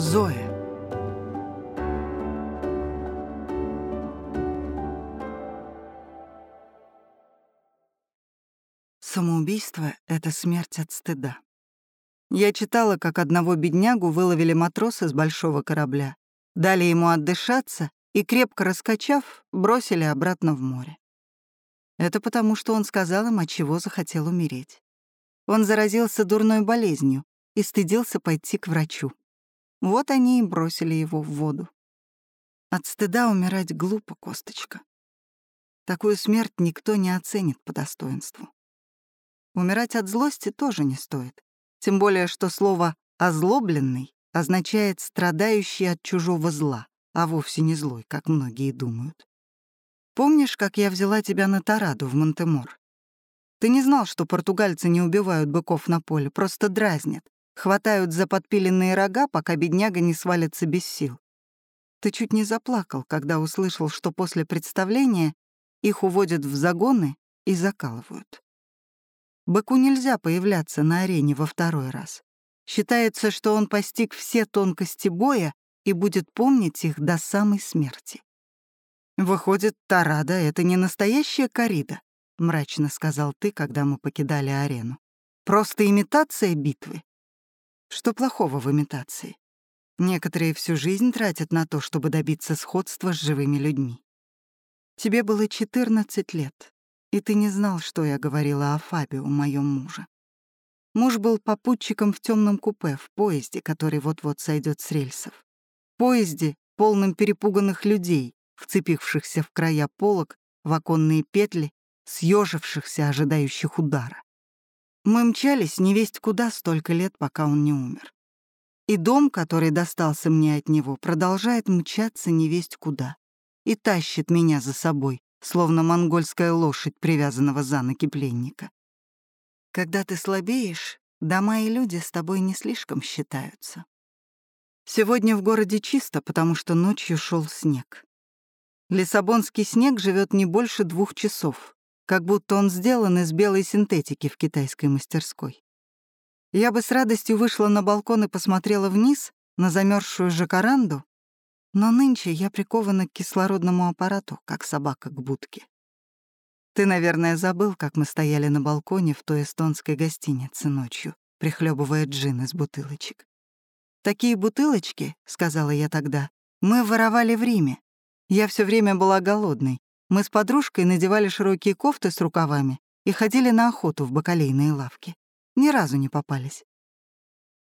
Зоя. Самоубийство — это смерть от стыда. Я читала, как одного беднягу выловили матросы с большого корабля, дали ему отдышаться и, крепко раскачав, бросили обратно в море. Это потому, что он сказал им, от чего захотел умереть. Он заразился дурной болезнью и стыдился пойти к врачу. Вот они и бросили его в воду. От стыда умирать глупо, косточка. Такую смерть никто не оценит по достоинству. Умирать от злости тоже не стоит. Тем более, что слово «озлобленный» означает «страдающий от чужого зла», а вовсе не злой, как многие думают. Помнишь, как я взяла тебя на тараду в Монтемор? Ты не знал, что португальцы не убивают быков на поле, просто дразнят, хватают за подпиленные рога, пока бедняга не свалится без сил. Ты чуть не заплакал, когда услышал, что после представления их уводят в загоны и закалывают. Быку нельзя появляться на арене во второй раз. Считается, что он постиг все тонкости боя и будет помнить их до самой смерти. «Выходит, Тарада — это не настоящая корида», — мрачно сказал ты, когда мы покидали арену. «Просто имитация битвы». Что плохого в имитации? Некоторые всю жизнь тратят на то, чтобы добиться сходства с живыми людьми. Тебе было 14 лет, и ты не знал, что я говорила о Фабио, моем муже. Муж был попутчиком в темном купе в поезде, который вот-вот сойдет с рельсов. Поезде, полном перепуганных людей, вцепившихся в края полок, в оконные петли, съежившихся, ожидающих удара. Мы мчались невесть куда столько лет, пока он не умер. И дом, который достался мне от него, продолжает мчаться невесть куда и тащит меня за собой, словно монгольская лошадь, привязанного за ноги пленника. Когда ты слабеешь, дома и люди с тобой не слишком считаются. Сегодня в городе чисто, потому что ночью шел снег. Лиссабонский снег живет не больше двух часов, как будто он сделан из белой синтетики в китайской мастерской. Я бы с радостью вышла на балкон и посмотрела вниз на замерзшую жакаранду, но нынче я прикована к кислородному аппарату, как собака к будке. Ты, наверное, забыл, как мы стояли на балконе в той эстонской гостинице ночью, прихлебывая джин из бутылочек. «Такие бутылочки, — сказала я тогда, — мы воровали в Риме. Я все время была голодной. Мы с подружкой надевали широкие кофты с рукавами и ходили на охоту в бакалейные лавки. Ни разу не попались.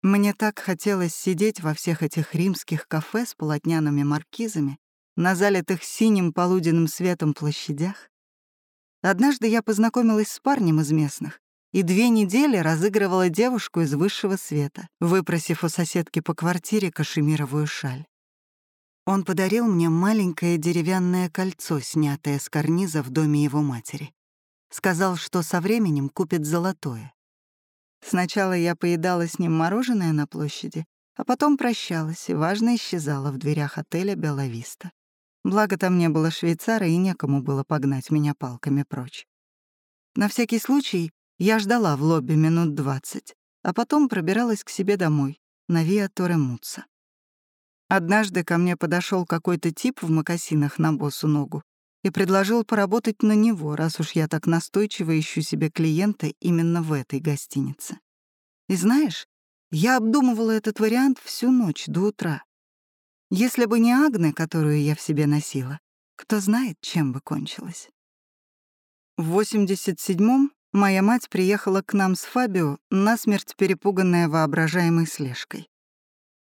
Мне так хотелось сидеть во всех этих римских кафе с полотняными маркизами, на залитых синим полуденным светом площадях. Однажды я познакомилась с парнем из местных и две недели разыгрывала девушку из высшего света, выпросив у соседки по квартире кашемировую шаль. Он подарил мне маленькое деревянное кольцо, снятое с карниза в доме его матери. Сказал, что со временем купит золотое. Сначала я поедала с ним мороженое на площади, а потом прощалась и, важно, исчезала в дверях отеля «Беловиста». Благо там не было швейцара и некому было погнать меня палками прочь. На всякий случай я ждала в лобби минут двадцать, а потом пробиралась к себе домой, на Виа Торемуца. Однажды ко мне подошел какой-то тип в мокасинах на босу ногу и предложил поработать на него, раз уж я так настойчиво ищу себе клиента именно в этой гостинице. И знаешь, я обдумывала этот вариант всю ночь до утра. Если бы не Агне, которую я в себе носила, кто знает, чем бы кончилось. В 87-м моя мать приехала к нам с Фабио, насмерть перепуганная воображаемой слежкой.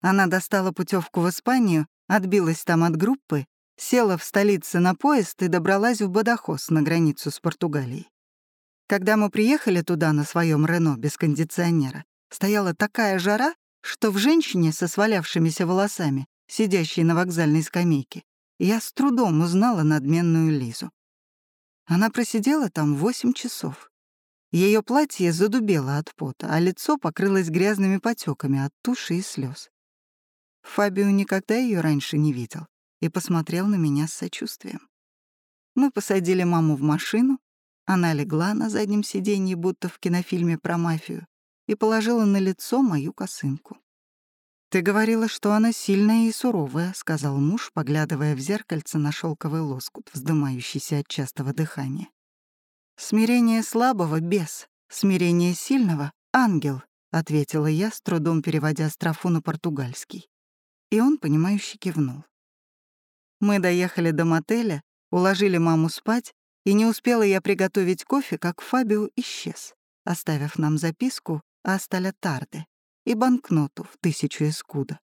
Она достала путевку в Испанию, отбилась там от группы села в столице на поезд и добралась в Бадахос на границу с Португалией. Когда мы приехали туда на своем Рено без кондиционера, стояла такая жара, что в женщине со свалявшимися волосами, сидящей на вокзальной скамейке, я с трудом узнала надменную Лизу. Она просидела там восемь часов. Ее платье задубело от пота, а лицо покрылось грязными потеками от туши и слез. Фабио никогда ее раньше не видел и посмотрел на меня с сочувствием. Мы посадили маму в машину, она легла на заднем сиденье, будто в кинофильме про мафию, и положила на лицо мою косынку. «Ты говорила, что она сильная и суровая», — сказал муж, поглядывая в зеркальце на шелковый лоскут, вздымающийся от частого дыхания. «Смирение слабого — бес, смирение сильного — ангел», — ответила я, с трудом переводя строфу на португальский. И он, понимающе кивнул. Мы доехали до мотеля, уложили маму спать, и не успела я приготовить кофе, как Фабио исчез, оставив нам записку «Асталя Тарде» и банкноту в тысячу эскуда.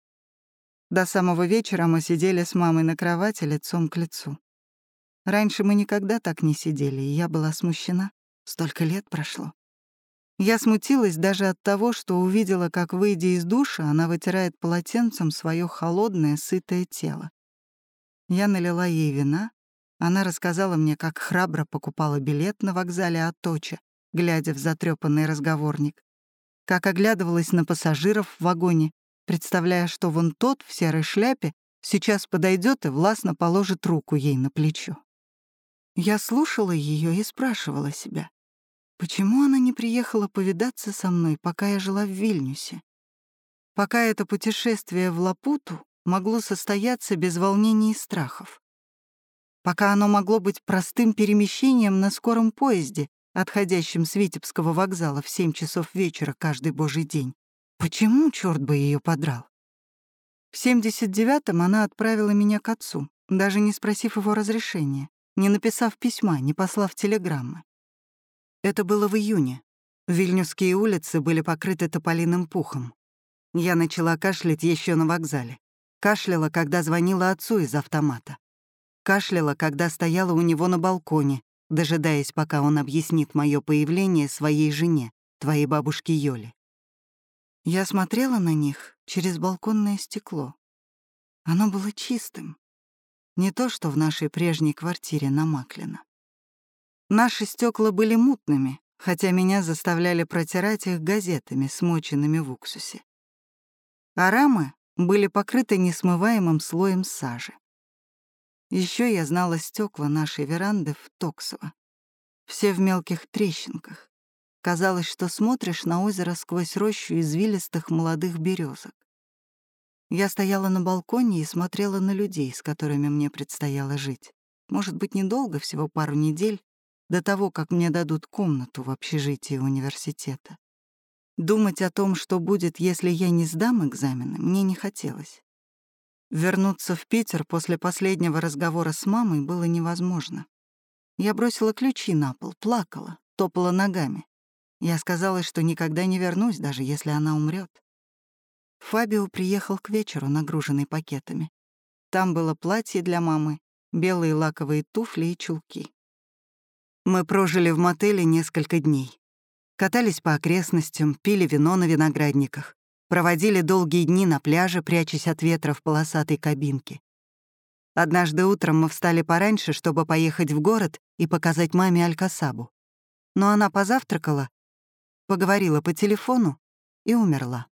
До самого вечера мы сидели с мамой на кровати лицом к лицу. Раньше мы никогда так не сидели, и я была смущена. Столько лет прошло. Я смутилась даже от того, что увидела, как, выйдя из душа, она вытирает полотенцем свое холодное, сытое тело. Я налила ей вина, она рассказала мне, как храбро покупала билет на вокзале Аточа, глядя в затрепанный разговорник, как оглядывалась на пассажиров в вагоне, представляя, что вон тот в серой шляпе сейчас подойдет и властно положит руку ей на плечо. Я слушала ее и спрашивала себя, Почему она не приехала повидаться со мной, пока я жила в Вильнюсе? Пока это путешествие в Лапуту могло состояться без волнений и страхов. Пока оно могло быть простым перемещением на скором поезде, отходящем с Витебского вокзала в 7 часов вечера каждый божий день. Почему, черт бы ее подрал? В 79-м она отправила меня к отцу, даже не спросив его разрешения, не написав письма, не послав телеграммы. Это было в июне. Вильнюсские улицы были покрыты тополиным пухом. Я начала кашлять еще на вокзале. Кашляла, когда звонила отцу из автомата. Кашляла, когда стояла у него на балконе, дожидаясь, пока он объяснит мое появление своей жене, твоей бабушке Йоле. Я смотрела на них через балконное стекло. Оно было чистым. Не то, что в нашей прежней квартире на Маклина. Наши стекла были мутными, хотя меня заставляли протирать их газетами, смоченными в уксусе. А рамы были покрыты несмываемым слоем сажи. Еще я знала стекла нашей веранды в Токсово. Все в мелких трещинках. Казалось, что смотришь на озеро сквозь рощу извилистых молодых березок. Я стояла на балконе и смотрела на людей, с которыми мне предстояло жить. Может быть, недолго, всего пару недель, до того, как мне дадут комнату в общежитии университета. Думать о том, что будет, если я не сдам экзамены, мне не хотелось. Вернуться в Питер после последнего разговора с мамой было невозможно. Я бросила ключи на пол, плакала, топала ногами. Я сказала, что никогда не вернусь, даже если она умрет. Фабио приехал к вечеру, нагруженный пакетами. Там было платье для мамы, белые лаковые туфли и чулки. Мы прожили в мотеле несколько дней. Катались по окрестностям, пили вино на виноградниках, проводили долгие дни на пляже, прячась от ветра в полосатой кабинке. Однажды утром мы встали пораньше, чтобы поехать в город и показать маме Алькасабу. Но она позавтракала, поговорила по телефону и умерла.